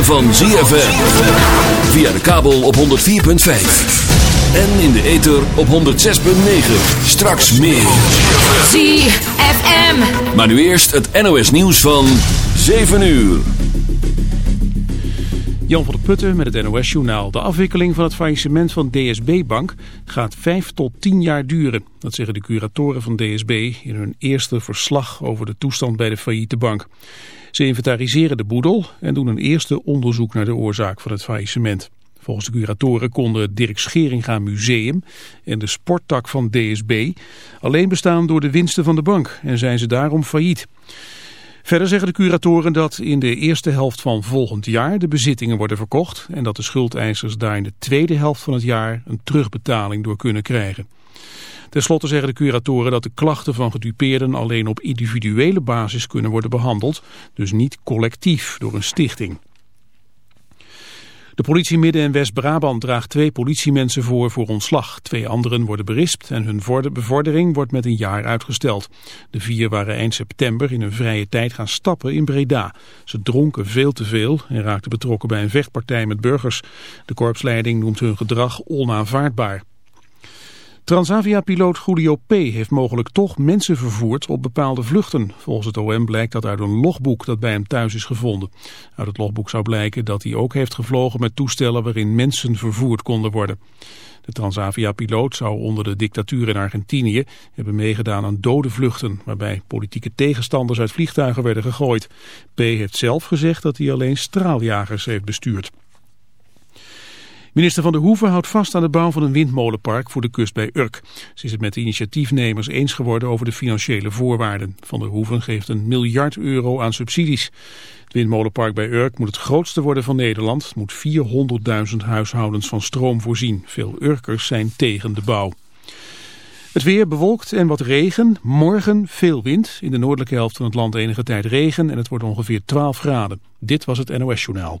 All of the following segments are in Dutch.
ritme van ZFM. Via de kabel op 104.5. En in de ether op 106.9. Straks meer. ZFM. Maar nu eerst het NOS nieuws van 7 uur. Jan van der Putten met het NOS-journaal. De afwikkeling van het faillissement van DSB-bank gaat 5 tot 10 jaar duren. Dat zeggen de curatoren van DSB in hun eerste verslag over de toestand bij de failliete bank. Ze inventariseren de boedel en doen een eerste onderzoek naar de oorzaak van het faillissement. Volgens de curatoren konden Dirk Scheringa Museum en de sporttak van DSB alleen bestaan door de winsten van de bank en zijn ze daarom failliet. Verder zeggen de curatoren dat in de eerste helft van volgend jaar de bezittingen worden verkocht en dat de schuldeisers daar in de tweede helft van het jaar een terugbetaling door kunnen krijgen. Ten slotte zeggen de curatoren dat de klachten van gedupeerden alleen op individuele basis kunnen worden behandeld, dus niet collectief door een stichting. De politie Midden- en West-Brabant draagt twee politiemensen voor voor ontslag. Twee anderen worden berispt en hun bevordering wordt met een jaar uitgesteld. De vier waren eind september in een vrije tijd gaan stappen in Breda. Ze dronken veel te veel en raakten betrokken bij een vechtpartij met burgers. De korpsleiding noemt hun gedrag onaanvaardbaar. Transavia-piloot Julio P. heeft mogelijk toch mensen vervoerd op bepaalde vluchten. Volgens het OM blijkt dat uit een logboek dat bij hem thuis is gevonden. Uit het logboek zou blijken dat hij ook heeft gevlogen met toestellen waarin mensen vervoerd konden worden. De Transavia-piloot zou onder de dictatuur in Argentinië hebben meegedaan aan dode vluchten, waarbij politieke tegenstanders uit vliegtuigen werden gegooid. P. heeft zelf gezegd dat hij alleen straaljagers heeft bestuurd. Minister van der Hoeven houdt vast aan de bouw van een windmolenpark voor de kust bij Urk. Ze is het met de initiatiefnemers eens geworden over de financiële voorwaarden. Van der Hoeven geeft een miljard euro aan subsidies. Het windmolenpark bij Urk moet het grootste worden van Nederland. Het moet 400.000 huishoudens van stroom voorzien. Veel Urkers zijn tegen de bouw. Het weer bewolkt en wat regen. Morgen veel wind. In de noordelijke helft van het land enige tijd regen en het wordt ongeveer 12 graden. Dit was het NOS Journaal.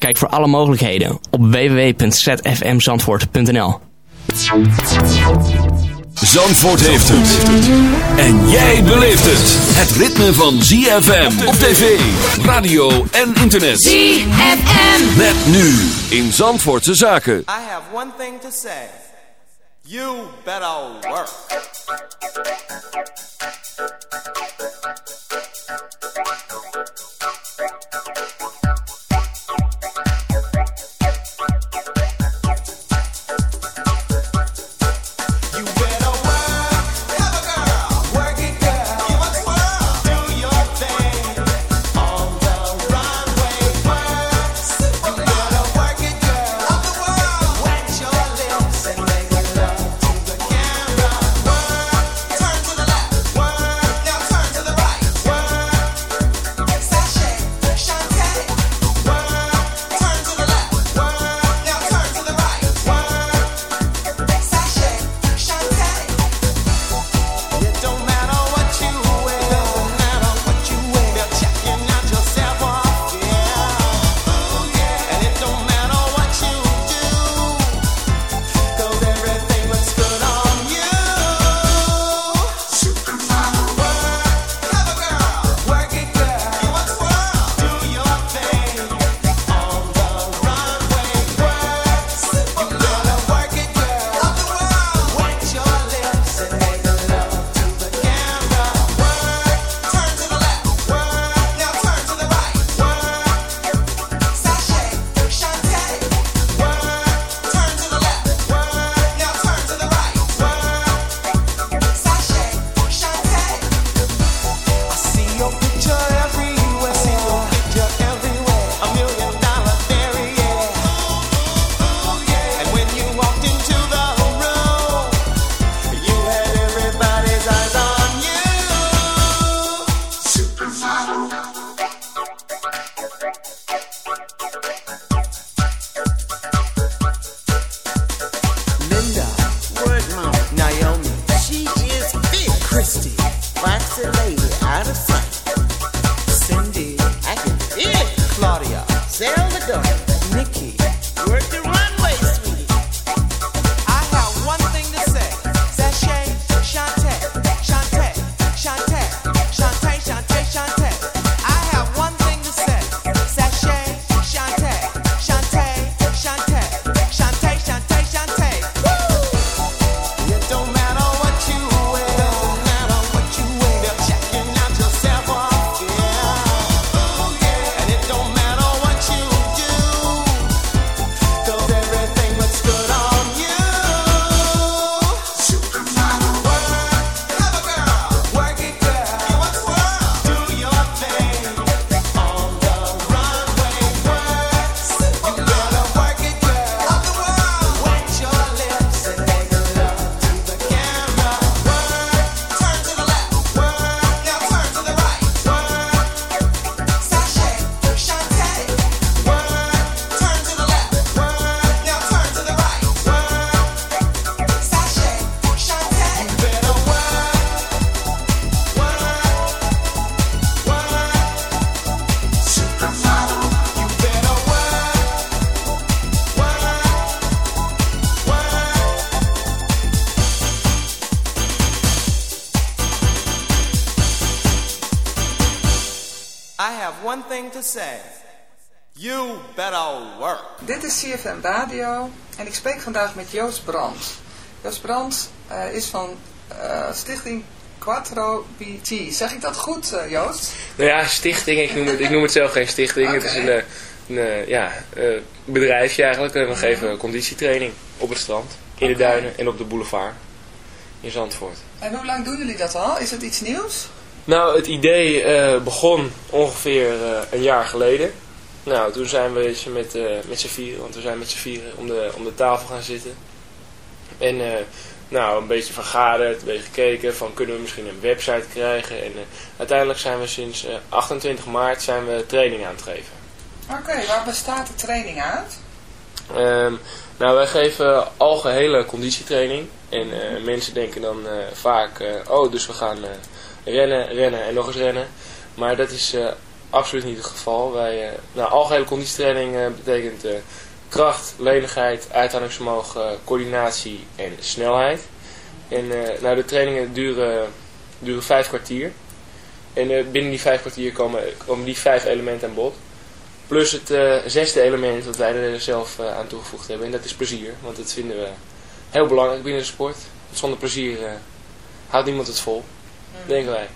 Kijk voor alle mogelijkheden op www.zfmzandvoort.nl Zandvoort heeft het. En jij beleeft het. Het ritme van ZFM op tv, radio en internet. ZFM. Met nu in Zandvoortse Zaken. I have one thing to say. You better work. One thing to say. You better work. Dit is CFM Radio en ik spreek vandaag met Joost Brandt. Joost Brandt eh, is van eh, stichting Quattro BT. Zeg ik dat goed, eh, Joost? Nou ja, stichting. Ik noem het, ik noem het zelf geen stichting. Het is een, eh, een eh, ja, eh, bedrijfje eigenlijk. En we geven conditietraining op het strand, in de duinen en op de boulevard in Zandvoort. En hoe lang doen jullie dat al? Is het iets nieuws? Nou, het idee eh, begon ongeveer eh, een jaar geleden. Nou, toen zijn we eens met, eh, met z'n vieren, want we zijn met z'n vieren om de, om de tafel gaan zitten. En nou, een beetje vergaderd, een beetje gekeken van kunnen we misschien een website krijgen. En uiteindelijk zijn we sinds eh, 28 maart zijn we training aan het geven. Oké, waar bestaat de training uit? Ehm, nou, wij geven algehele conditietraining. En mensen denken dan vaak, oh, dus we gaan rennen, rennen en nog eens rennen. Maar dat is eh, absoluut niet het geval. Wij, eh, nou, algehele conditietraining eh, betekent kracht, lenigheid, uithoudingsvermogen, coördinatie en snelheid. En nou, de trainingen duren, duren vijf kwartier. En binnen die vijf kwartier komen, die vijf elementen aan bod. Plus het zesde element wat wij er zelf aan toegevoegd hebben. En dat is plezier. Want dat vinden we heel belangrijk binnen de sport. Zonder plezier houdt niemand het vol. Denken wij.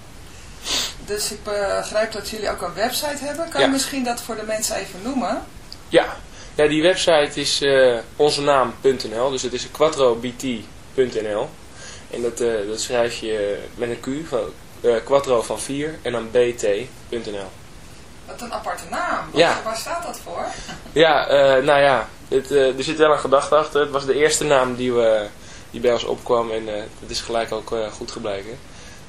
Dus ik begrijp dat jullie ook een website hebben. Kan Ja. je misschien dat voor de mensen even noemen? Ja, ja die website is eh onzenaam.nl. Dus het is quattrobt.nl. En dat, eh, dat schrijf je met een Q. Van, eh, quattro van 4 en dan bt.nl. Wat een aparte naam. Wat- Ja. Waar staat dat voor? Ja, eh, nou ja, het, eh, er zit wel een gedachte achter. Het was de eerste naam die, we, die bij ons opkwam en eh dat is gelijk ook eh, goed gebleken.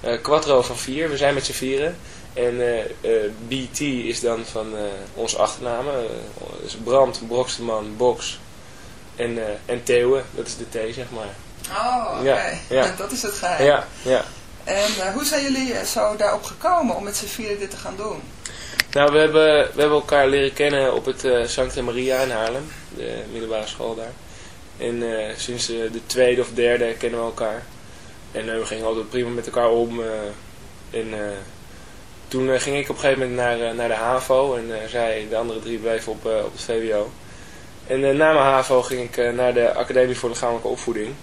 Eh Quattro van vier, we zijn met z'n vieren. En eh, eh, BT is dan van onze achternamen. dus Brand, Broksteman, Box en, en Theeuwen, dat is de T zeg maar. Oh, oké. Ja, ja. Dat is het geheim. Ja, ja. En hoe zijn jullie zo daarop gekomen om met z'n vieren dit te gaan doen? Nou, we hebben, we hebben elkaar leren kennen op het eh Sancta Maria in Haarlem, de middelbare school daar. En sinds de tweede of derde kennen we elkaar. En eh, we gingen altijd prima met elkaar om. eh, en eh, toen ging ik op een gegeven moment naar, naar de HAVO en zij, de andere drie, bleven op, op het VWO. En na mijn HAVO ging ik naar de Academie voor Lichamelijke Opvoeding.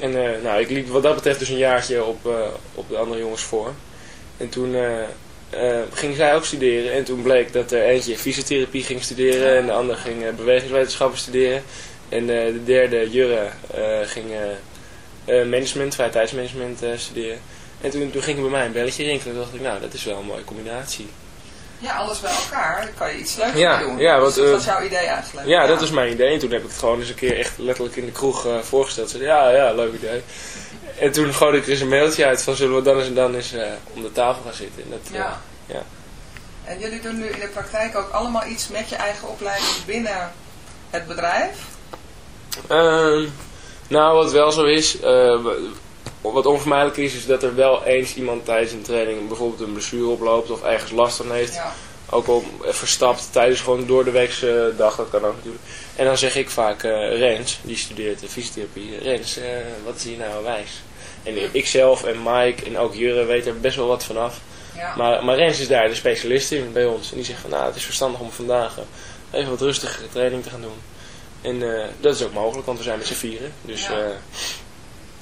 En nou, ik liep wat dat betreft dus een jaartje op, op de andere jongens voor. En toen eh, ging zij ook studeren. En toen bleek dat er eentje fysiotherapie ging studeren. En de ander ging bewegingswetenschappen studeren. En de derde, Jurre, ging management, vrije tijdsmanagement eh, studeren. En toen, toen ging er bij mij een belletje rinkelen. Toen dacht ik, nou, dat is wel een mooie combinatie. Ja, alles bij elkaar. Dan kan je iets leuks Ja, doen. ja, dus dat eh, was jouw idee eigenlijk. Ja, dat was mijn idee. En toen heb ik het gewoon eens een keer echt letterlijk in de kroeg eh, voorgesteld. Ze zei, ja, ja, leuk idee. En toen gooi ik er eens een mailtje uit van zullen we dan eens en dan eens eh, om de tafel gaan zitten. En dat, eh, Ja. ja. En jullie doen nu in de praktijk ook allemaal iets met je eigen opleiding binnen het bedrijf? Nou, wat wel zo is, eh, wat onvermijdelijk is, is dat er wel eens iemand tijdens een training bijvoorbeeld een blessure oploopt of ergens last van heeft. Ja. Ook al verstapt tijdens gewoon door de weekse dag, dat kan ook natuurlijk. En dan zeg ik vaak, eh, Rens, die studeert de fysiotherapie, Rens, eh, wat is hier nou wijs? En ik zelf en Mike en ook Jurre weten er best wel wat vanaf. Ja. Maar, maar Rens is daar de specialist in bij ons. En die zegt van, nou, het is verstandig om vandaag even wat rustigere training te gaan doen. En eh, dat is ook mogelijk, want we zijn met z'n vieren. Dus Ja. ja.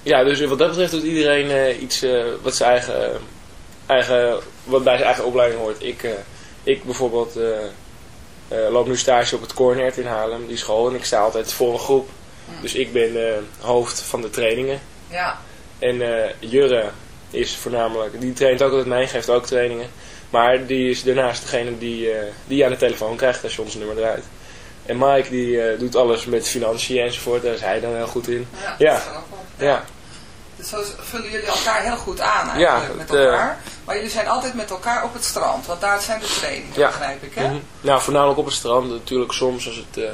ja, dus wat dat betreft doet iedereen eh, iets eh, wat, zijn eigen, eh, eigen, wat bij zijn eigen opleiding hoort. Ik, eh, ik bijvoorbeeld eh, eh, loop nu stage op het Cornert in Haarlem, die school. En ik sta altijd voor een groep. Dus ik ben eh, hoofd van de trainingen. Ja. En eh, Jurre is voornamelijk, die traint ook altijd mij, geeft ook trainingen. Maar die is daarnaast degene die, eh, die je aan de telefoon krijgt als je ons nummer draait. En Mike die eh, doet alles met financiën enzovoort, daar is hij dan heel goed in. Ja. Ja. dat is ook wel- Ja, Dus zo vullen jullie elkaar heel goed aan eigenlijk Ja, met het, eh, elkaar. Maar jullie zijn altijd met elkaar op het strand, want daar zijn de trainingen, Ja. begrijp ik hè? Mhm. Nou, voornamelijk op het strand. Natuurlijk soms als het eh,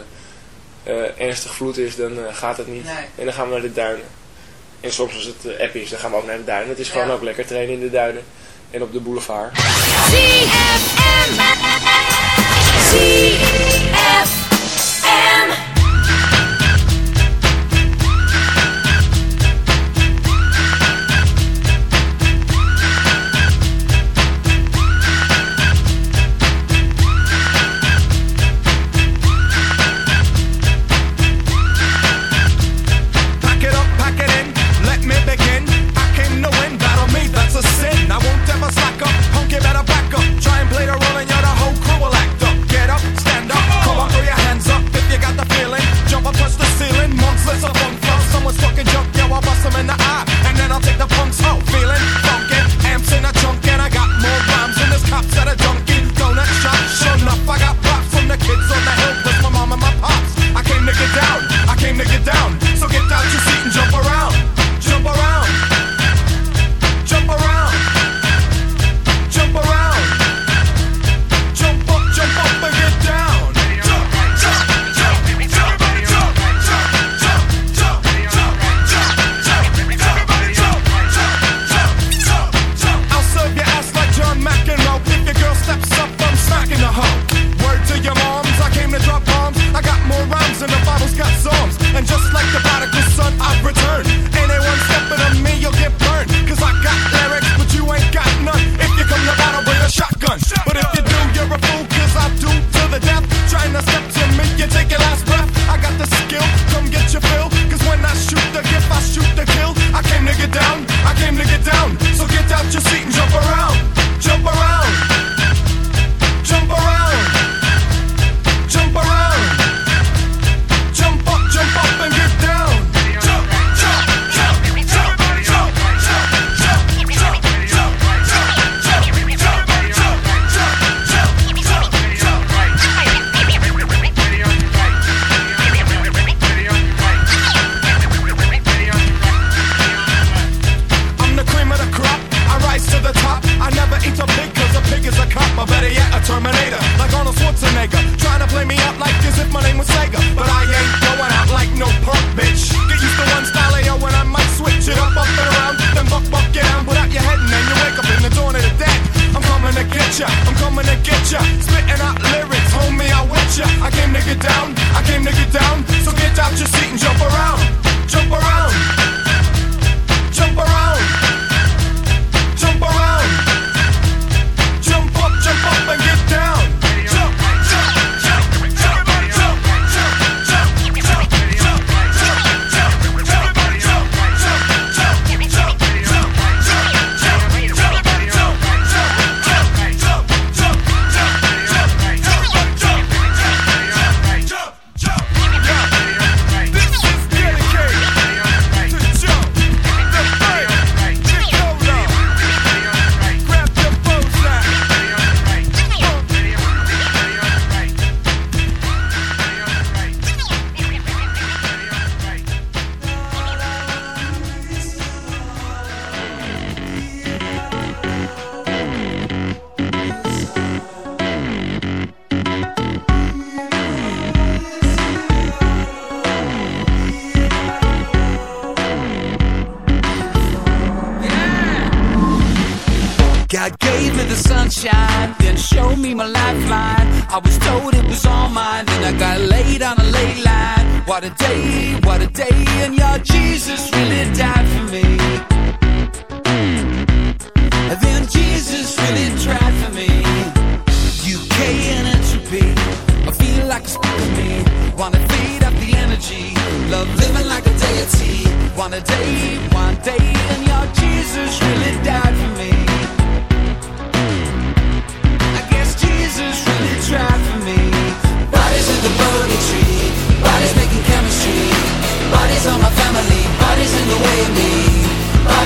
eh, ernstig vloed is, dan eh, gaat het niet. Nee. En dan gaan we naar de duinen. En soms als het app is, dan gaan we ook naar de duinen. Het is gewoon Ja. ook lekker trainen in de duinen. En op de boulevard. ZFM. ZFM. I'm.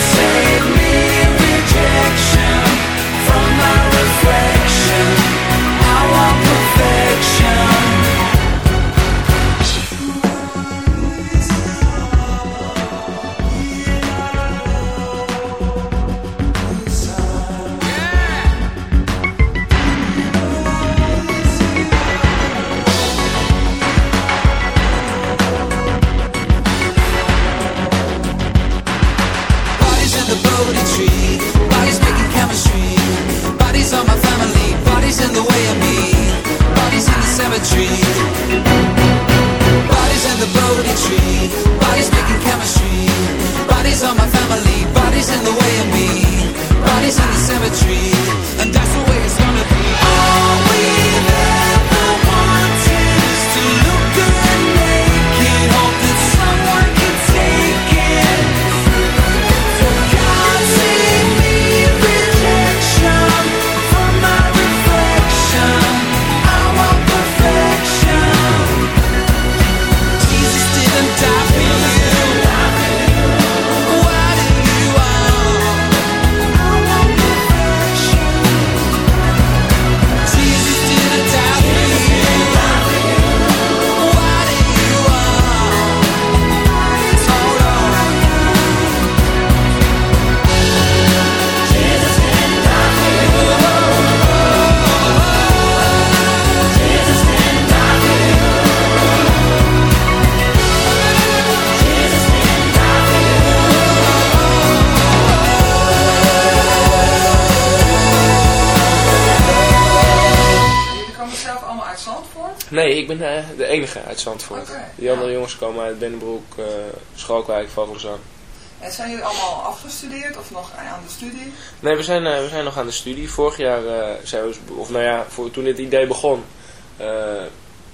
save me. Zandvoort. Die andere ja. jongens komen uit Bennebroek, eh Schalkwijk, Vogelzang. En zijn jullie allemaal afgestudeerd of nog aan de studie? Nee, we zijn, eh, we zijn nog aan de studie. Vorig jaar eh, zijn we, of nou ja, voor, toen dit idee begon,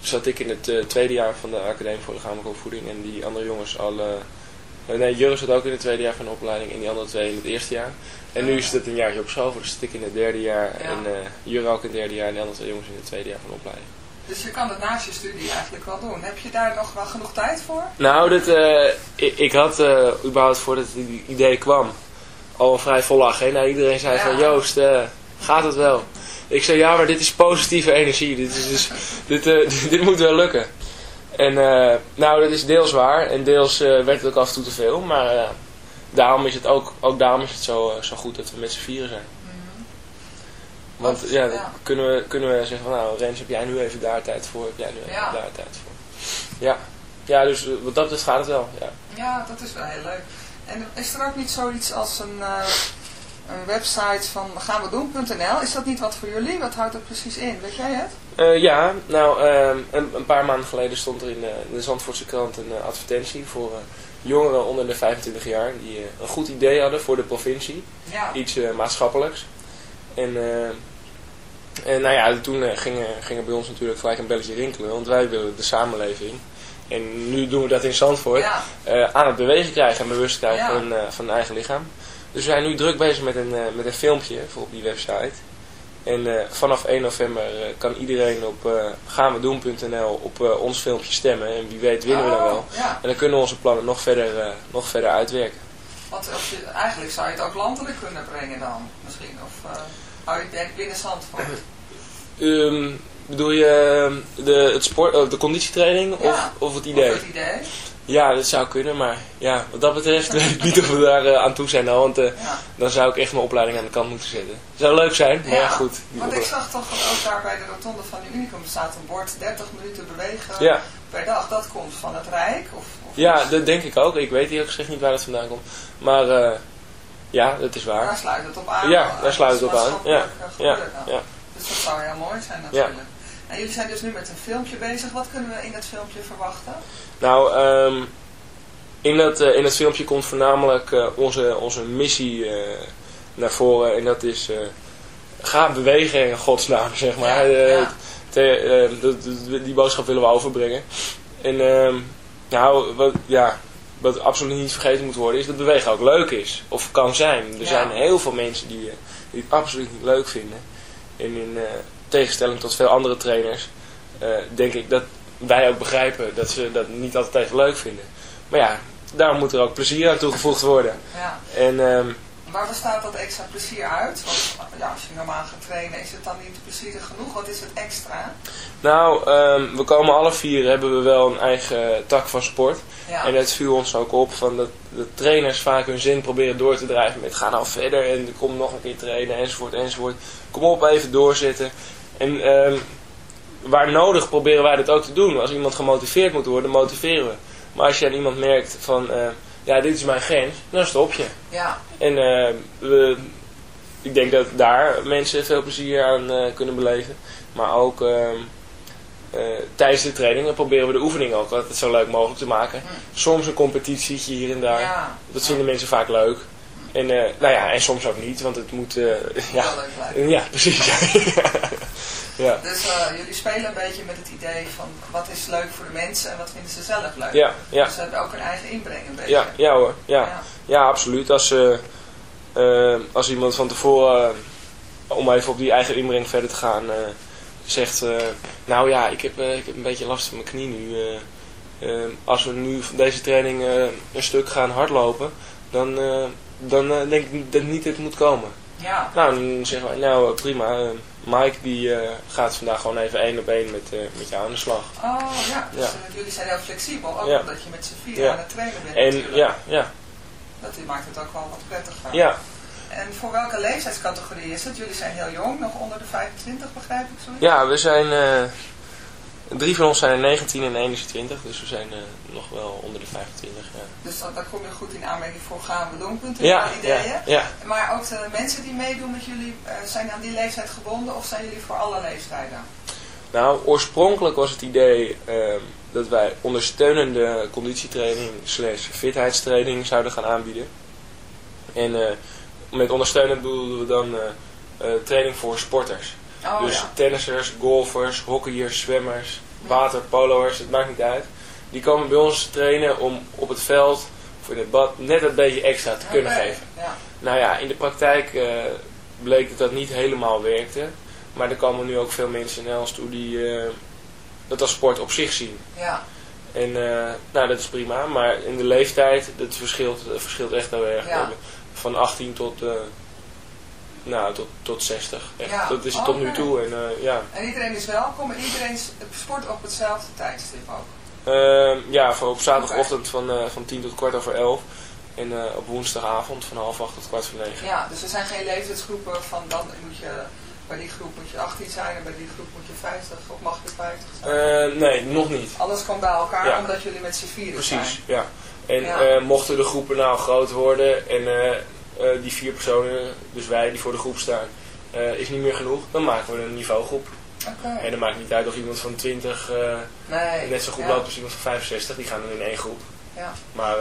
zat ik in het tweede jaar van de Academie voor Lichamelijke Opvoeding. En die andere jongens al, nee, Jurre zat ook in het tweede jaar van de opleiding en die andere twee in het eerste jaar. En nu is het een jaartje op school, dus zit ik in het derde jaar Ja. en Jurre ook in het derde jaar en de andere twee jongens in het tweede jaar van de opleiding. Dus je kan het naast je studie eigenlijk wel doen. Heb je daar nog wel genoeg tijd voor? Nou, dat, eh, ik, ik had eh, überhaupt voordat het idee kwam al een vrij volle agenda. Iedereen zei Ja. van Joost, eh, gaat het wel? Ik zei ja, maar dit is positieve energie. Dit, is dus, dit, dit moet wel lukken. En nou, dat is deels waar. En deels werd het ook af en toe te veel. Maar daarom is het ook, ook daarom is het zo, zo goed dat we met z'n vieren zijn. Want ja, kunnen we, kunnen we zeggen van nou Rens, heb jij nu even daar tijd voor? Heb jij nu even Ja. daar tijd voor? Ja, ja dus eh, wat dat betreft gaat het wel. Ja. Ja, dat is wel heel leuk. En is er ook niet zoiets als een, eh, een website van gaanwedoen.nl? Is dat niet wat voor jullie? Wat houdt dat precies in? Weet jij het? Eh, ja, nou, ehm, een, een paar maanden geleden stond er in de, in de Zandvoortse krant een advertentie voor, jongeren onder de 25 jaar die een goed idee hadden voor de provincie. Ja. Iets maatschappelijks. En, eh, en nou ja, toen eh, gingen, gingen bij ons natuurlijk gelijk een belletje rinkelen, want wij willen de samenleving. En nu doen we dat in Zandvoort. Ja. eh, aan het bewegen krijgen en bewust krijgen Ja. van, eh, van eigen lichaam. Dus we zijn nu druk bezig met een, met een filmpje voor op die website. En vanaf 1 november kan iedereen op uh, gaanwedoen.nl op ons filmpje stemmen. En wie weet winnen we dan Oh, wel. Ja, En dan kunnen we onze plannen nog verder, nog verder uitwerken. want als je, eigenlijk zou je het ook landelijk kunnen brengen dan, misschien. Of eh denk binnen Zandvoort? Ehm, bedoel je eh, de, het sport, oh, de conditietraining Ja. of, of het idee? Of het idee? Ja, dat zou kunnen, maar ja, wat dat betreft weet ik niet of we daar eh, aan toe zijn al. Want eh, Ja. dan zou ik echt mijn opleiding aan de kant moeten zetten. Zou leuk zijn, maar ja, goed. Want ik zag toch dat ook daar bij de rotonde van de Unicum staat een bord 30 minuten bewegen Ja. per dag. Dat komt van het Rijk? Of, of Ja, dat denk ik ook. Ik weet eerlijk gezegd niet waar dat vandaan komt. Maar eh, ja, dat is waar. Daar sluit het op aan. Ja, daar sluit het op aan. Ja, eh, ja, ja. Dus dat zou heel mooi zijn natuurlijk. En jullie zijn dus nu met een filmpje bezig. Wat kunnen we in dat filmpje verwachten? Nou, ehm, in, dat, eh, in dat filmpje komt voornamelijk eh, onze, onze missie naar voren. En dat is ga bewegen in godsnaam, zeg maar. Ja, te- die boodschap willen we overbrengen. En ehm, nou, wat, ja, wat absoluut niet vergeten moet worden is dat bewegen ook leuk is. Of kan zijn. Er Ja. zijn heel veel mensen die, eh, die het absoluut niet leuk vinden. En in eh, tegenstelling tot veel andere trainers eh, denk ik dat wij ook begrijpen dat ze dat niet altijd even leuk vinden. Maar ja, daarom moet er ook plezier aan toegevoegd worden. Ja. En ehm, Waar bestaat dat extra plezier uit? Want ja, als je normaal gaat trainen, is het dan niet plezierig genoeg? Wat is het extra? nou, ehm, we komen alle vier, hebben we wel een eigen tak van sport. Ja. En het viel ons ook op van dat de trainers vaak hun zin proberen door te drijven met ga nou verder en kom nog een keer trainen enzovoort enzovoort. Kom op, even doorzetten. En ehm, waar nodig proberen wij dat ook te doen. Als iemand gemotiveerd moet worden, motiveren we. Maar als je aan iemand merkt van eh, ja, dit is mijn grens, dan stop je. Ja, En eh, we, ik denk dat daar mensen veel plezier aan eh, kunnen beleven. Maar ook ehm, eh, tijdens de trainingen proberen we de oefening ook altijd zo leuk mogelijk te maken. Soms een competitietje hier en daar. ja. Dat vinden mensen vaak leuk. En, eh, nou ja, en soms ook niet, want het moet... eh, ja, ja, precies. ja. Dus eh, jullie spelen een beetje met het idee van wat is leuk voor de mensen en wat vinden ze zelf leuk. Ja, ja. Dus ze hebben ook hun eigen inbreng een beetje. Ja, ja hoor. Ja, Ja. ja absoluut. Als, als iemand van tevoren, om even op die eigen inbreng verder te gaan, zegt... nou ja, ik heb, ik heb een beetje last van mijn knie nu. als we nu van deze training een stuk gaan hardlopen, dan, dan eh, denk ik dat niet dit moet komen. Ja. Nou, dan zeggen wij, nou eh, prima. eh, Mike die gaat vandaag gewoon even één op één met, met jou aan de slag. Oh ja, dus Ja. jullie zijn heel flexibel, ook Ja. omdat je met z'n vier Ja. aan het trainen bent En natuurlijk. ja, ja, Dat maakt het ook wel wat prettiger. ja. En voor welke leeftijdscategorie is het? Jullie zijn heel jong, nog onder de 25 begrijp ik zo. Ja, we zijn. Drie van ons zijn er 19 en 21, dus we zijn eh, nog wel onder de 25. Ja, Dus dan, dan kom je goed in aanmerking voor gaan we ja, ideeën. ja, ja. Maar ook de mensen die meedoen met jullie, eh, zijn aan die leeftijd gebonden of zijn jullie voor alle leeftijden? Nou, oorspronkelijk was het idee ehm, dat wij ondersteunende conditietraining slash fitheidstraining zouden gaan aanbieden. En eh, met ondersteunend bedoelden we dan training voor sporters. Oh dus ja. tennissers, golfers, hockeyers, zwemmers, waterpoloers, het maakt niet uit. Die komen bij ons trainen om op het veld of in het bad net een beetje extra te kunnen geven. Ja. Nou ja, in de praktijk eh, bleek dat dat niet helemaal werkte. Maar er komen nu ook veel mensen naar ons toe die eh, dat als sport op zich zien. ja. En eh, nou, dat is prima. Maar in de leeftijd, dat verschilt, dat verschilt echt heel erg. Ja. Van 18 tot, nou, tot, tot 60. Echt. Ja. Dat is het tot nu toe. En, eh, ja. En iedereen is welkom en iedereen sport op hetzelfde tijdstip ook. Ehm, ja, voor op zaterdagochtend van, eh, van 10 tot kwart over 11. En eh, op woensdagavond van half 8 tot kwart voor 9. Ja, dus er zijn geen leeftijdsgroepen van dan moet je, bij die groep moet je 18 zijn en bij die groep moet je 50 of mag je 50 zijn. Eh, nee, nog niet. Alles komt bij elkaar Ja. omdat jullie met z'n vieren zijn. Precies, ja. En Ja. mochten de groepen nou groot worden en eh, die vier personen, dus wij die voor de groep staan, eh, is niet meer genoeg, dan maken we een niveaugroep. Oké. En dan maakt niet uit of iemand van 20 eh, Nee. net zo goed ja. loopt als iemand van 65, die gaan dan in één groep. Ja. Maar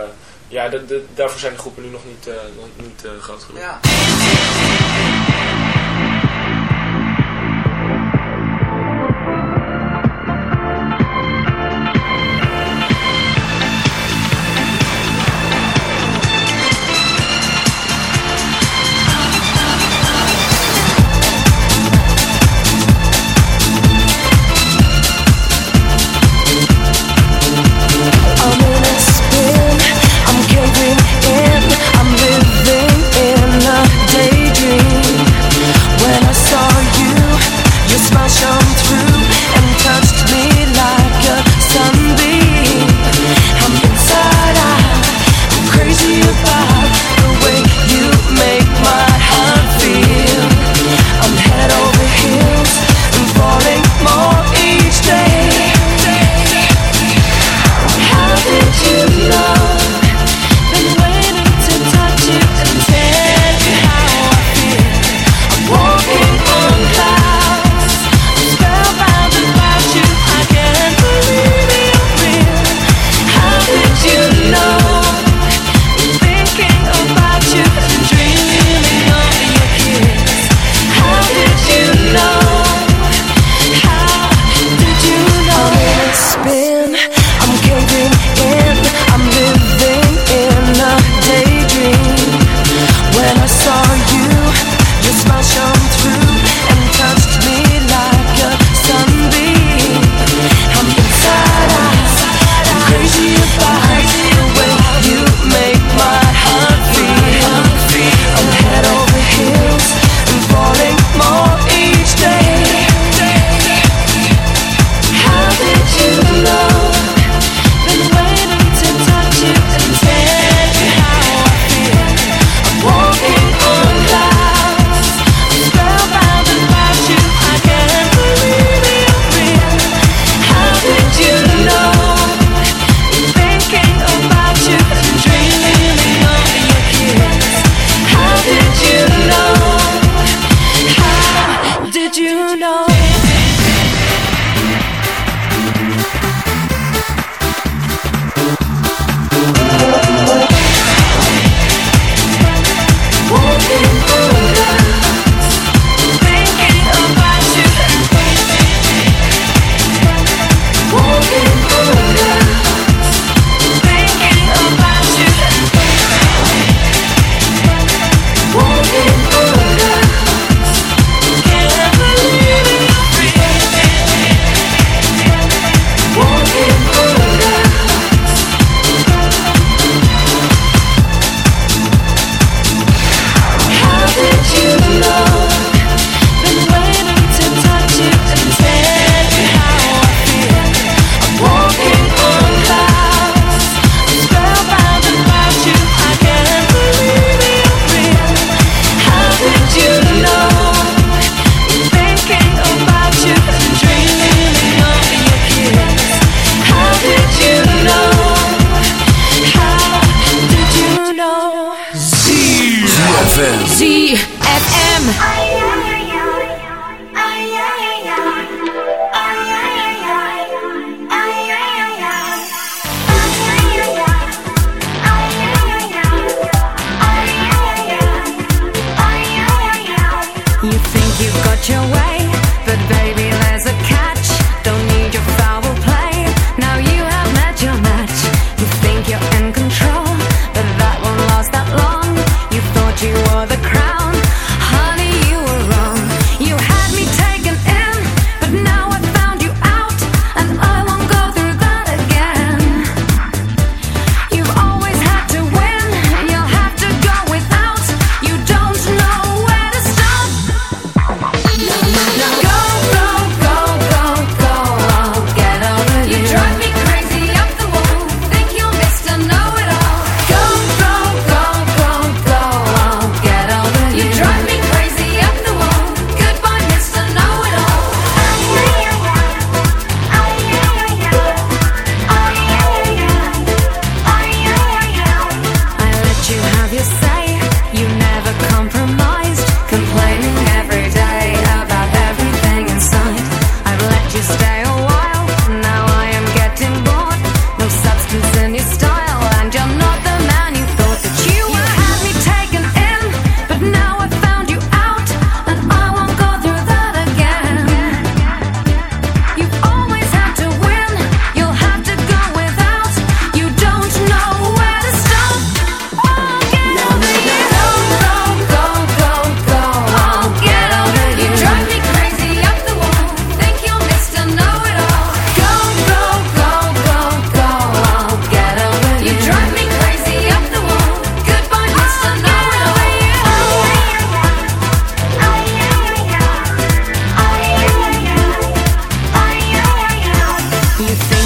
ja, daarvoor zijn de groepen nu nog niet, nog niet groot genoeg. Ja.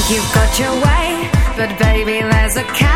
You've got your way, but baby, there's a catch.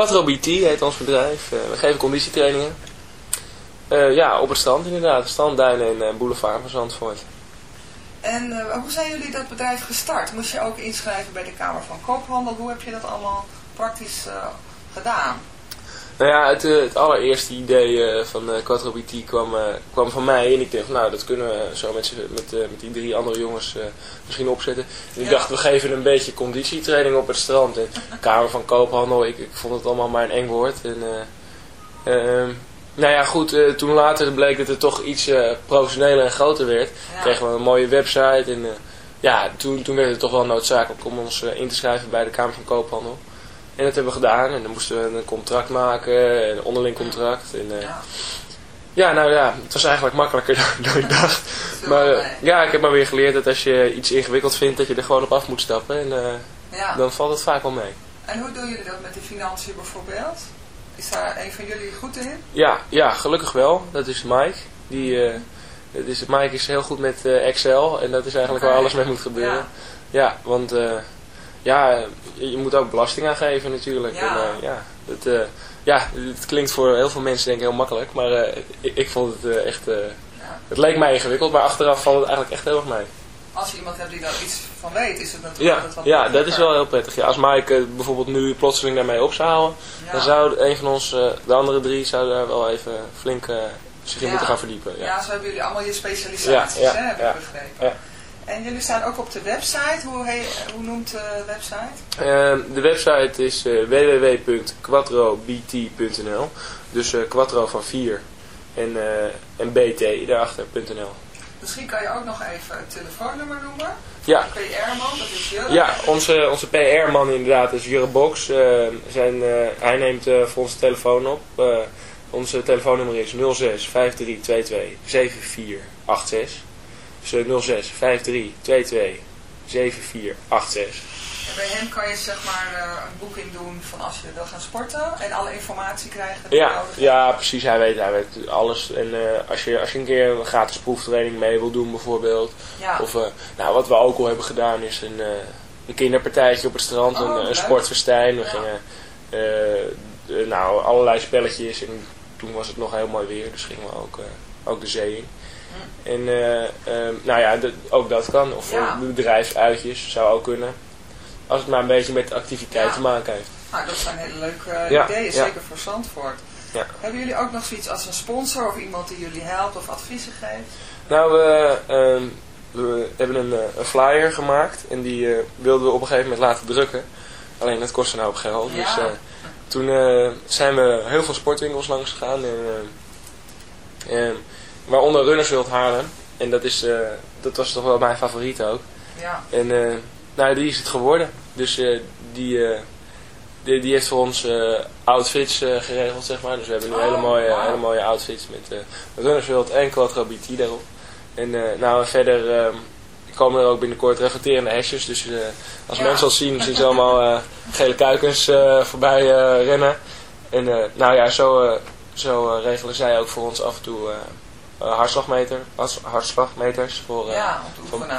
Quattro heet ons bedrijf. Eh, we geven conditietrainingen. Eh, ja, op het strand inderdaad. Strandduinen en eh, boulevard van Zandvoort. En hoe zijn jullie dat bedrijf gestart? Moest je ook inschrijven bij de Kamer van Koophandel? Hoe heb je dat allemaal praktisch gedaan? Nou ja, het, eh, het allereerste idee eh, van eh Quattro BT kwam, kwam van mij. En ik dacht, nou, dat kunnen we zo met, met, met die drie andere jongens misschien opzetten. En ik Ja. dacht, we geven een beetje conditietraining op het strand. En Kamer van Koophandel, ik, ik vond het allemaal maar een eng woord. En, eh, ehm, nou ja, goed, toen later bleek dat het toch iets professioneler en groter werd. Ja. Kregen we een mooie website. En ja, toen, toen werd het toch wel noodzakelijk om ons in te schrijven bij de Kamer van Koophandel. En dat hebben we gedaan. En dan moesten we een contract maken, een onderling contract. En, eh, Ja. ja, nou ja, het was eigenlijk makkelijker dan, dan ik dacht. Maar eh, ja, ik heb maar weer geleerd dat als je iets ingewikkeld vindt, dat je er gewoon op af moet stappen. En eh, Ja. dan valt het vaak wel mee. En hoe doen jullie dat met de financiën bijvoorbeeld? Is daar een van jullie goed in? Ja, ja, gelukkig wel. Dat is Mike. Die, dat is, Mike is heel goed met Excel en dat is eigenlijk waar alles mee moet gebeuren. Ja. Ja, want ja, je moet ook belasting aangeven natuurlijk. Ja. En, eh, ja, het, eh, ja, het klinkt voor heel veel mensen denk ik heel makkelijk, maar eh, ik, ik vond het echt... het leek mij ingewikkeld, maar achteraf valt het eigenlijk echt heel erg mee. Als je iemand hebt die daar iets van weet, is het natuurlijk Ja, wat ja dat is wel heel prettig. Ja, als Mike bijvoorbeeld nu plotseling daarmee op zou houden, Ja. dan zou een van ons, de andere drie, zouden daar wel even flink zich in Ja. moeten gaan verdiepen. Ja. Ja, zo hebben jullie allemaal je specialisaties, Ja, ja, hè, heb ja. ik begrepen. En jullie staan ook op de website. Hoe, he, hoe noemt de website? Ehm, de website is eh, www.quattrobt.nl Dus eh, quattro van 4 en, eh, en bt daarachter.nl Misschien kan je ook nog even het telefoonnummer noemen. Ja. PR-man, dat is Jurre. Ja, onze, onze PR-man inderdaad is Jurre Box. Eh, zijn, hij neemt voor onze telefoon op. Onze telefoonnummer is 06 5322 7486. Dus eh, 06 5322 7486. En bij hem kan je zeg maar eh, een boeking doen van als je wil gaan sporten. En alle informatie krijgen Ja, ja, precies. Hij weet, hij weet alles. En eh, als, je, als je een keer een gratis proeftraining mee wil doen bijvoorbeeld. Ja. Of eh, nou, wat we ook al hebben gedaan is een, een kinderpartijtje op het strand. Oh, een, een sportfestijn. We Ja. gingen nou, allerlei spelletjes. En toen was het nog heel mooi weer. Dus gingen we ook, ook de zee in. En eh, ehm, nou ja, ook dat kan. Of Ja. bedrijfsuitjes zou ook kunnen. Als het maar een beetje met de activiteit Ja. te maken heeft. Nou, dat zijn hele leuke Ja, ideeën, zeker voor Zandvoort. Hebben jullie ook nog zoiets als een sponsor of iemand die jullie helpt of adviezen geeft? Nou, we, ehm, we hebben een, eh, een flyer gemaakt en die eh, wilden we op een gegeven moment laten drukken. Alleen dat kostte nou op geld. Dus toen zijn we heel veel sportwinkels langs gegaan. En, eh, eh, waaronder Runners World Haarlem. En dat, is, eh, dat was toch wel mijn favoriet ook. Ja. En eh, nou, die is het geworden. Dus eh, die, die, die heeft voor ons outfits geregeld, zeg maar. Dus we hebben nu Oh, hele, mooie, hele mooie outfits met eh Runners en Quattro BT daarop. En nou, verder eh, komen er ook binnenkort reflecterende hesjes. Dus als Ja. mensen ons zien, zien ze allemaal gele kuikens voorbij rennen. En nou ja, zo, zo regelen zij ook voor ons af en toe... eh, eh, hartslagmeter, harts- hartslagmeters voor, eh, Ja,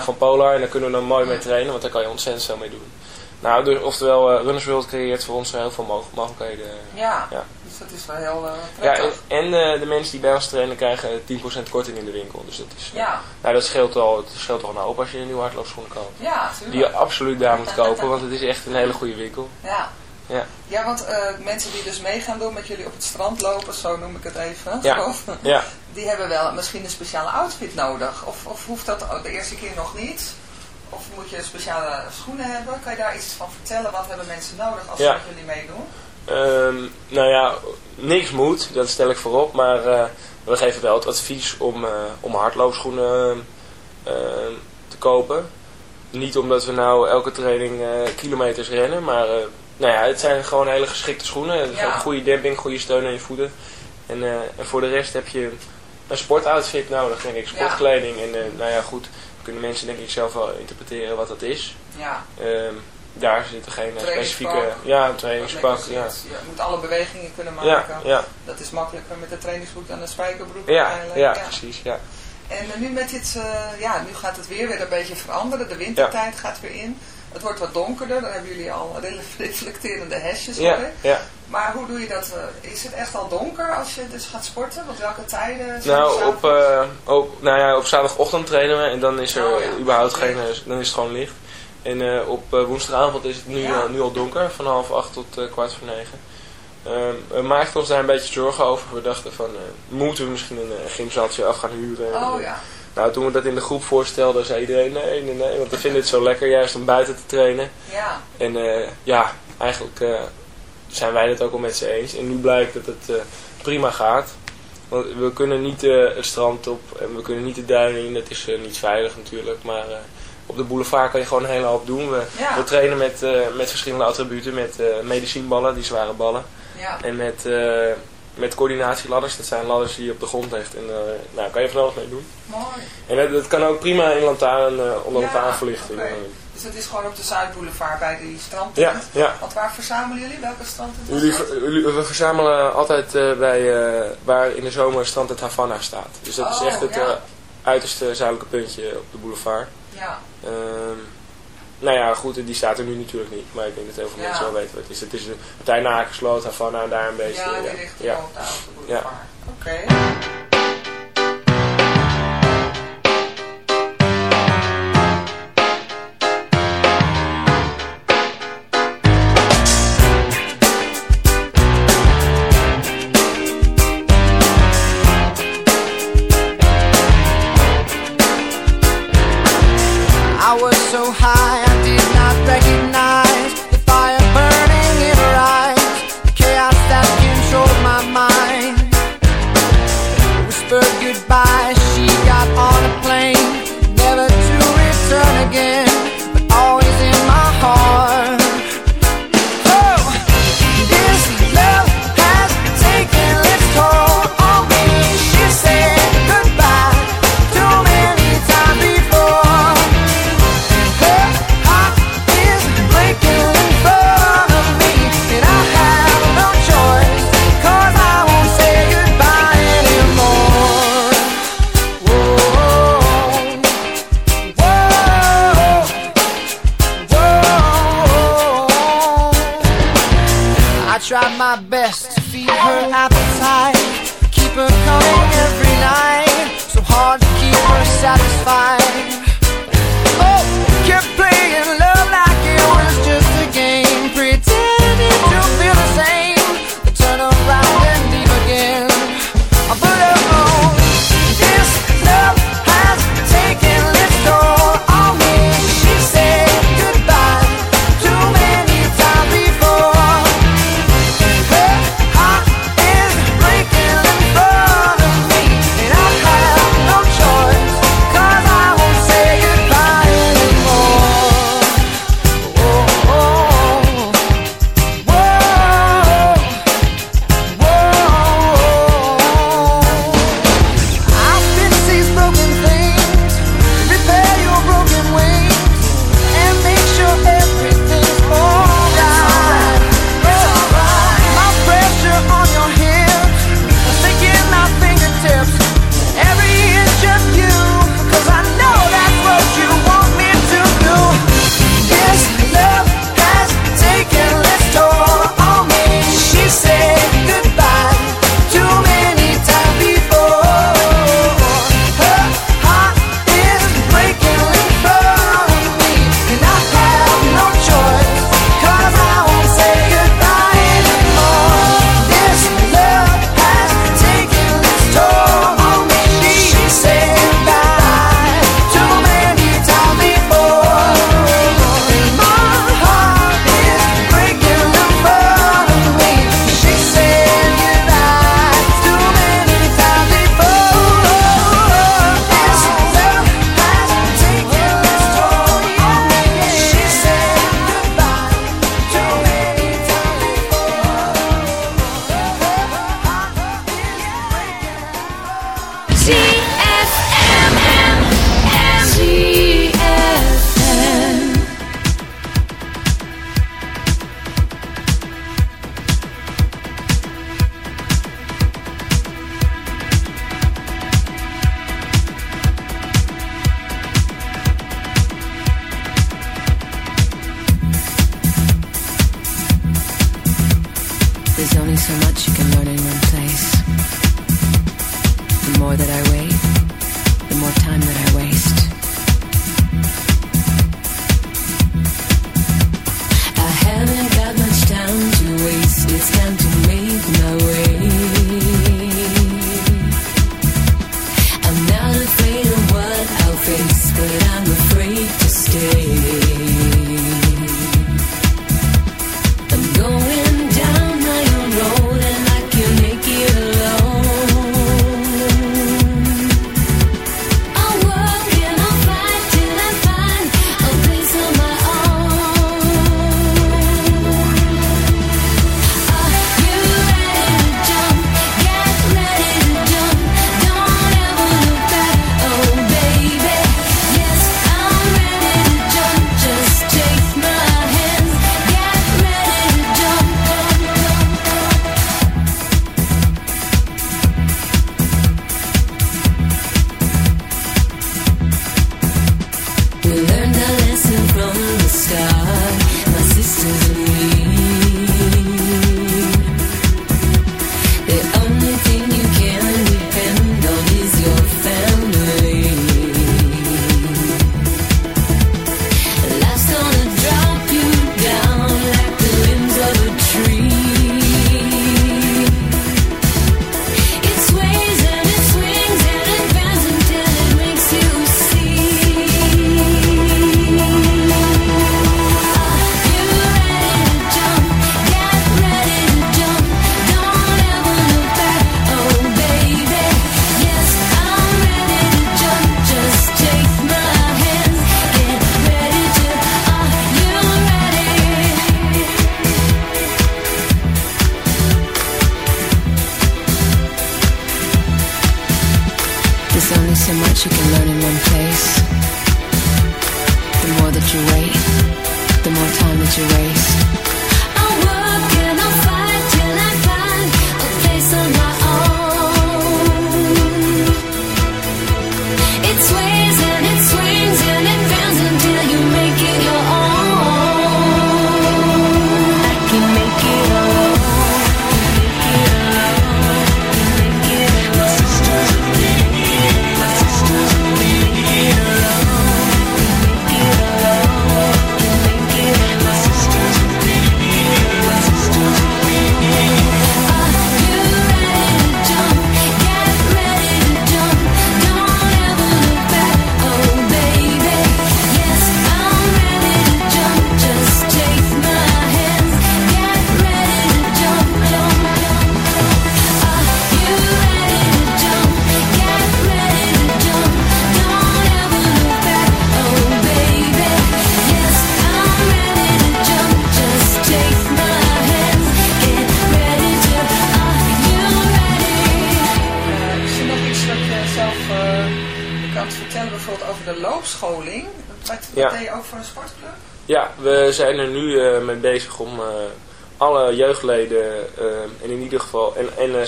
van, Polar. En daar kunnen we dan mooi mee trainen, want daar kan je ontzettend veel mee doen. Nou, dus, oftewel, eh, Runners World creëert voor ons heel veel mogel- mogelijkheden. Ja, Ja. dus dat is wel heel eh, Ja, prettig. en en, de mensen die bij ons trainen krijgen 10% korting in de winkel. Dus dat is, Ja. nou, dat scheelt al, het scheelt al een hoop als je een nieuwe hardloopschoenen koopt. Ja, Die je absoluut daar moet kopen, want het is echt een hele goede winkel. Ja. Ja. Ja, want eh, mensen die dus mee gaan doen met jullie op het strand lopen, zo noem ik het even, Ja. of- Ja. die hebben wel misschien een speciale outfit nodig. Of, of hoeft dat de eerste keer nog niet? Of moet je speciale schoenen hebben? Kan je daar iets van vertellen? Wat hebben mensen nodig als ze met jullie meedoen? Ehm, nou ja, niks moet, dat stel ik voorop, maar eh, we geven wel het advies om, eh, om hardloopschoenen eh, te kopen. Niet omdat we nou elke training kilometers rennen, maar nou ja, het zijn gewoon hele geschikte schoenen. Het Ja. goede demping, goede steun aan je voeten. En, eh, en voor de rest heb je een sportoutfit nodig, denk ik, sportkleding. En eh, nou ja, goed, kunnen mensen denk ik zelf wel interpreteren wat dat is. Ja. Ehm, daar zitten geen eh, specifieke... Trainingspak. Ja, een trainingspak, ja. Je moet alle bewegingen kunnen maken. Ja. Dat is makkelijker met de trainingsbroek dan een spijkerbroek. Ja, uiteindelijk. ja, precies, ja. En nu met dit, ja, nu gaat het weer weer een beetje veranderen. De wintertijd gaat weer in. Het wordt wat donkerder. Dan hebben jullie al reflecterende hesjes. Ja, ja. Maar hoe doe je dat? eh, is het echt al donker als je dus gaat sporten? Want welke tijden? Nou, op, eh, op, nou ja, op zaterdagochtend trainen we en dan is er Oh, ja. überhaupt geen, eh, dan is het gewoon licht. En op woensdagavond is het nu, nu al donker, van half acht tot kwart voor negen. Ehm, we maakten ons daar een beetje zorgen over. We dachten van, moeten we misschien een uh, gymzaaltje af gaan huren? En, Oh ja. Nou, toen we dat in de groep voorstelden, zei iedereen nee, nee, nee. Want we vinden het zo lekker juist om buiten te trainen. Ja. En eh, ja, eigenlijk eh, zijn wij het ook al met ze eens. En nu blijkt dat het eh, prima gaat. Want we kunnen niet het strand op en we kunnen niet de duinen in. Dat is niet veilig natuurlijk. Maar op de boulevard kan je gewoon een hele hoop doen. We, Ja. we trainen met, met verschillende attributen. Met medicijnballen, die zware ballen. Ja. En met, met coördinatieladders. Dat zijn ladders die je op de grond legt. En daar nou, kan je van alles mee doen. Mooi. En dat, dat kan ook prima in lantaarn, eh onder Ja, lantaarnverlichting. oké. Dus het is gewoon op de Zuidboulevard bij die strandtent. Ja, ja. Want waar verzamelen jullie? Welke was Jullie, dat? we verzamelen altijd eh, bij eh, waar in de zomer strand het Havana staat. Dus dat is Oh, echt het ja. eh, uiterste zuidelijke puntje op de boulevard. Ja. Ehm, nou ja, goed, die staat er nu natuurlijk niet. Maar ik denk dat heel veel Ja. mensen wel weten wat het is. Het is de partij Nakersloot, Havana, daar een beetje. Ja, die ja. richting ja. Ja. Oké. Only so much you can learn in one place. The more that I wait, the more time that I waste. I haven't got much time to waste. It's time to make my way. I'm not afraid of what I'll face, but I'm afraid to stay.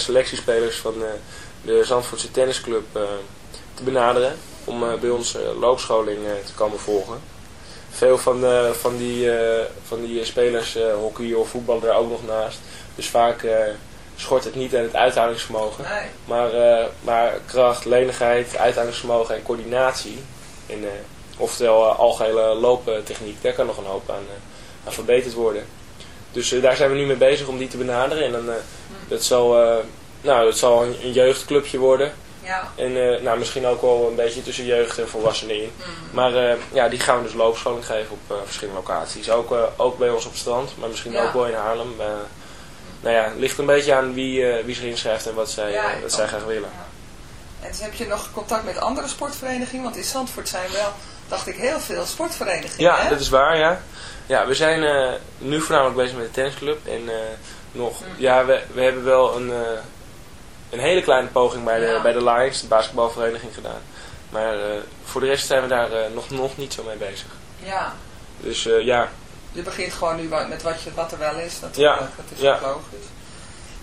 Selectiespelers van eh, de Zandvoortse tennisclub eh, te benaderen om eh, bij ons loopscholing te komen volgen. Veel van, van die, van die spelers hockey of voetballen er ook nog naast. Dus vaak schort het niet aan het uithoudingsvermogen. Nee. Maar, maar kracht, lenigheid, uithoudingsvermogen en coördinatie. En, oftewel uh, algehele looptechniek, daar kan nog een hoop aan, aan verbeterd worden. Dus eh, daar zijn we nu mee bezig om die te benaderen. En dan, eh, dat zal, eh, nou, dat zal een, een jeugdclubje worden. Ja. En nou, misschien ook wel een beetje tussen jeugd en volwassenen in. Maar eh, ja, die gaan we dus loopscholing geven op verschillende locaties. Ook, ook bij ons op het strand, maar misschien Ja. ook wel in Haarlem. Nou ja, het ligt een beetje aan wie, wie zich inschrijft en wat zij, Ja, wat zij graag willen. En dus heb je nog contact met andere sportverenigingen? Want in Zandvoort zijn wel, dacht ik, heel veel sportverenigingen. Ja, hè? dat is waar, ja. Ja, we zijn eh, nu voornamelijk bezig met de tennisclub. En eh, nog, ja, we, we hebben wel een, eh, een hele kleine poging bij de, Ja. bij de Lions, de basketbalvereniging, gedaan. Maar voor de rest zijn we daar nog, nog niet zo mee bezig. Ja, Dus ja, je begint gewoon nu met wat, je, wat er wel is natuurlijk. Ja, Dat is ja. ook logisch.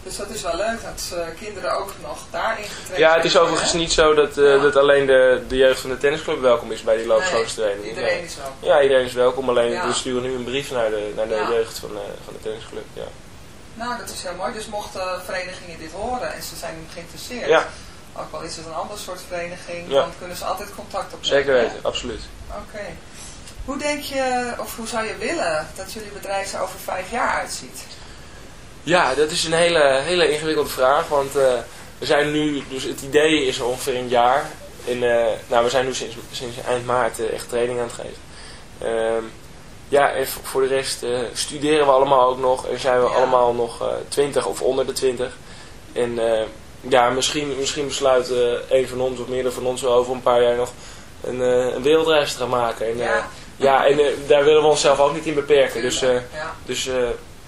Dus dat is wel leuk dat eh, kinderen ook nog daarin getraind ja, het is overigens hè? niet zo dat, eh, dat alleen de, de jeugd van de tennisclub welkom is bij die Nee, loopschoolstraining. iedereen is welkom. Ja, iedereen is welkom. Alleen Ja. we sturen nu een brief naar de, naar de Ja. jeugd van, eh, van de tennisclub. Ja. Nou, dat is heel mooi. Dus mochten verenigingen dit horen en ze zijn geïnteresseerd, Ja. ook al is het een ander soort vereniging, dan kunnen ze altijd contact opnemen. Zeker hè? weten, absoluut. Oké. Hoe denk je, of hoe zou je willen dat jullie bedrijf er over vijf jaar uitziet? Ja, dat is een hele, hele ingewikkelde vraag, want eh, we zijn nu, dus het idee is ongeveer een jaar. En eh, nou, we zijn nu sinds, sinds eind maart eh, echt training aan het geven. Ehm, ja, en voor de rest studeren we allemaal ook nog en zijn we Ja. allemaal nog 20 of onder de 20. En ja, misschien, misschien besluit een van ons of meerdere van ons over een paar jaar nog een, een wereldreis te gaan maken. En, Ja. ja, en daar willen we onszelf ook niet in beperken. Dus, Ja. dus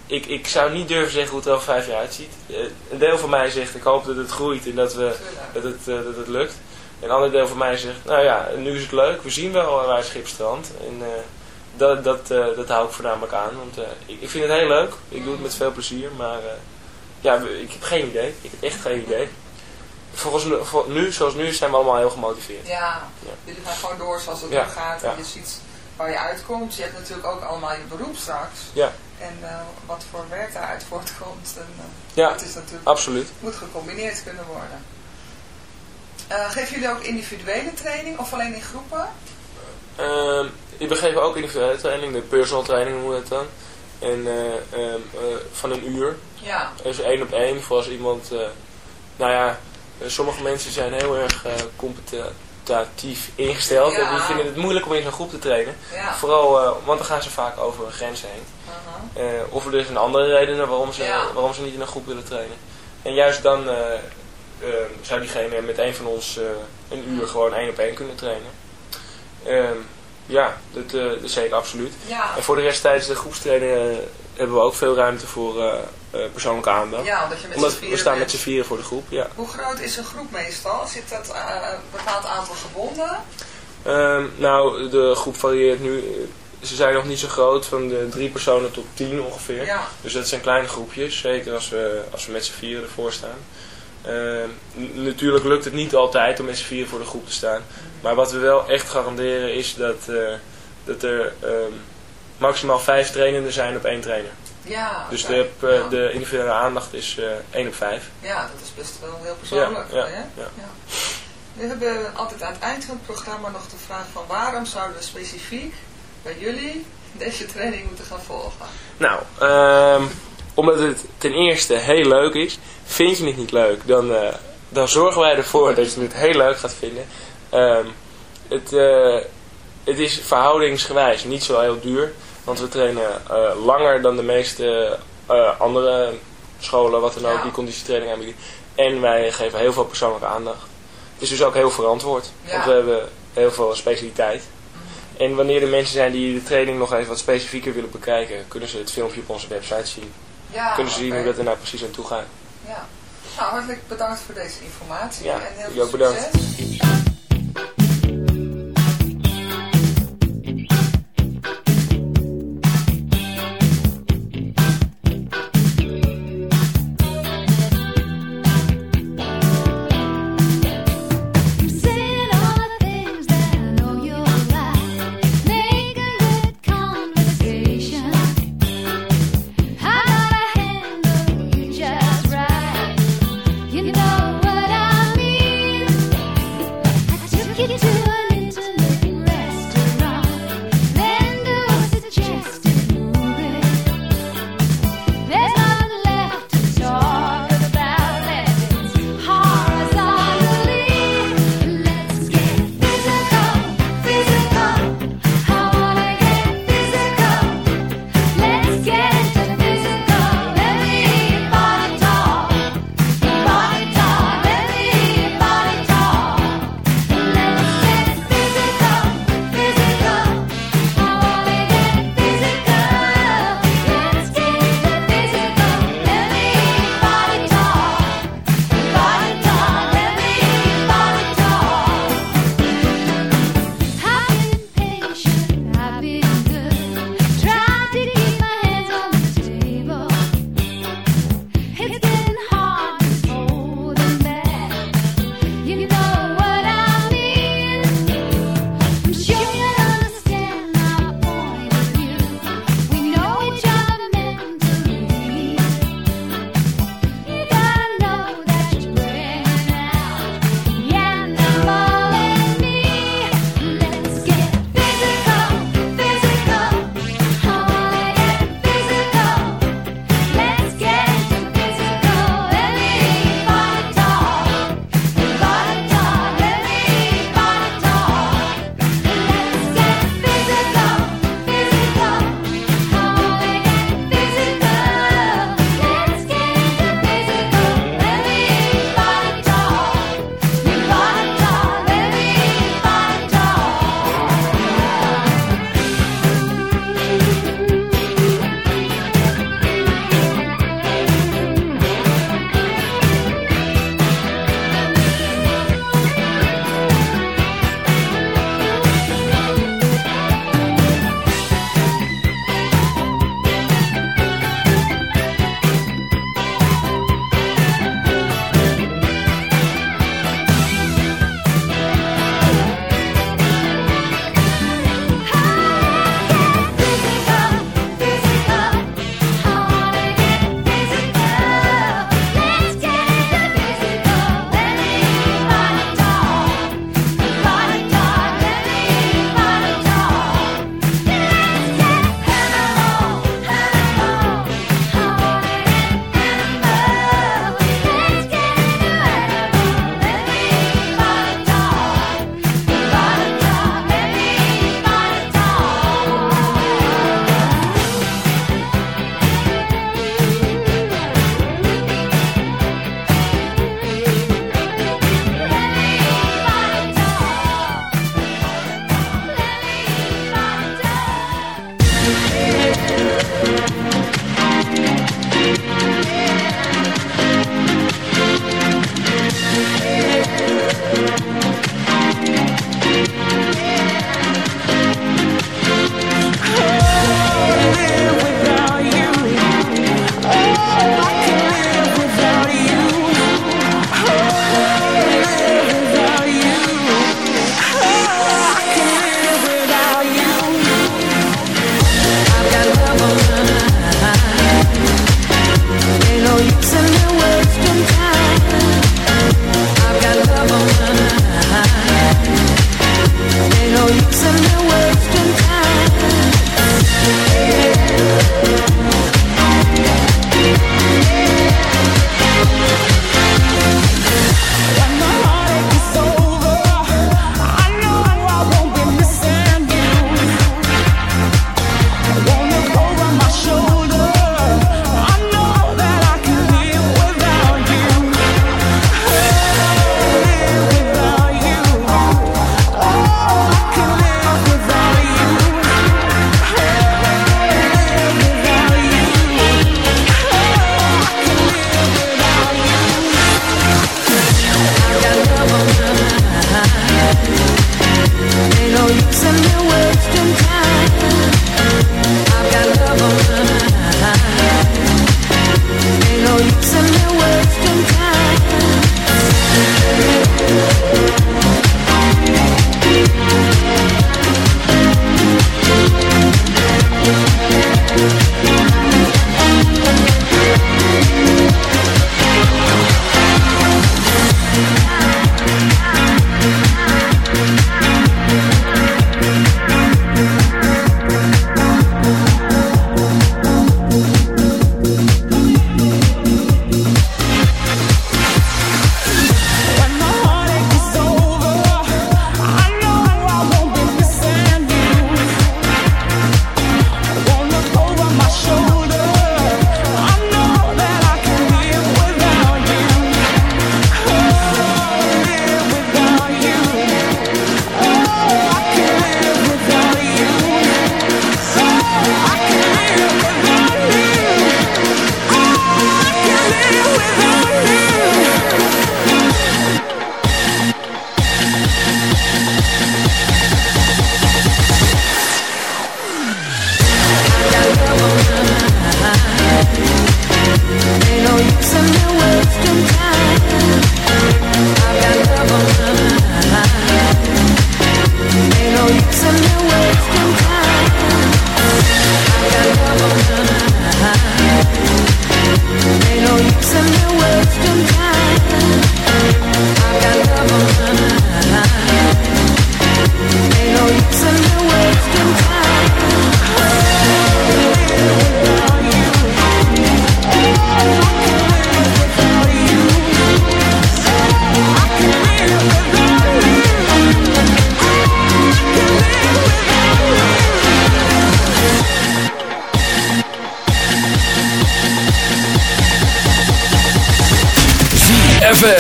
ik, ik zou niet durven zeggen hoe het er over vijf jaar uitziet. Eh, een deel van mij zegt, ik hoop dat het groeit en dat, we, dat, het, eh, dat het lukt. En een ander deel van mij zegt, nou ja, nu is het leuk. We zien wel waar het schip strandt. En eh, dat, dat, dat hou ik voornamelijk aan. Want ik, ik vind het heel leuk. Ik doe het met veel plezier. Maar ja, ik heb geen idee. Ik heb echt geen idee. Volgens voor nu, zoals nu, zijn we allemaal heel gemotiveerd. Ja, Ja. jullie gaan gewoon door zoals het Ja, gaat. ja. En je ziet waar je uitkomt. Je hebt natuurlijk ook allemaal je beroep straks. Ja. En eh, wat voor werk daaruit voortkomt. En, eh, Ja, dat is natuurlijk, absoluut. moet gecombineerd kunnen worden. Eh, geven jullie ook individuele training of alleen in groepen? Ehm ik begeef ook individuele training, de personal training noemen we het dan. En eh, ehm, eh, van een uur. Ja. Dus één op één voor als iemand... nou ja, sommige mensen zijn heel erg competitief ingesteld. Ja. En die vinden het moeilijk om in zo'n groep te trainen. Ja. Vooral, want dan gaan ze vaak over een grens heen. Eh, of er is een andere reden waarom ze, Ja. waarom ze niet in een groep willen trainen. En juist dan eh, eh, zou diegene met een van ons een uur gewoon één op één kunnen trainen. Ehm, ja, dat, dat zeker absoluut. Ja. En voor de rest tijdens de groepstrainingen hebben we ook veel ruimte voor persoonlijke aandacht. Ja, omdat je met Omdat we staan met z'n vieren voor de groep, ja. Hoe groot is een groep meestal? Zit dat een bepaald aantal gebonden? Ehm, nou, de groep varieert nu. Ze zijn nog niet zo groot, van de drie personen tot tien ongeveer. Ja. Dus dat zijn kleine groepjes, zeker als we, als we met z'n vieren ervoor staan. Ehm, natuurlijk lukt het niet altijd om met z'n vieren voor de groep te staan. Maar wat we wel echt garanderen is dat, eh, dat er ehm, maximaal vijf trainenden zijn op één trainer. Ja, Dus de, eh, Ja. de individuele aandacht is eh één op vijf. Ja, dat is best wel heel persoonlijk. Ja, ja, hè? ja. We hebben altijd aan het eind van het programma nog de vraag van waarom zouden we specifiek bij jullie deze training moeten gaan volgen? Nou, ehm, omdat het ten eerste heel leuk is. Vind je het niet leuk, dan, eh, dan zorgen wij ervoor dat je het heel leuk gaat vinden. Ehm, het, eh, het is verhoudingsgewijs niet zo heel duur. Want we trainen eh, langer dan de meeste andere scholen, wat dan ook, Ja. die conditietraining aanbieden. En wij geven heel veel persoonlijke aandacht. Het is dus ook heel verantwoord. Ja. Want we hebben heel veel specialiteit. En wanneer er mensen zijn die de training nog even wat specifieker willen bekijken, kunnen ze het filmpje op onze website zien. Ja, kunnen ze zien hoe dat er nou precies aan toe gaat. Ja. Nou, hartelijk bedankt voor deze informatie Ja, en heel veel ook bedankt. succes.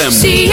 ZFM. ZFM.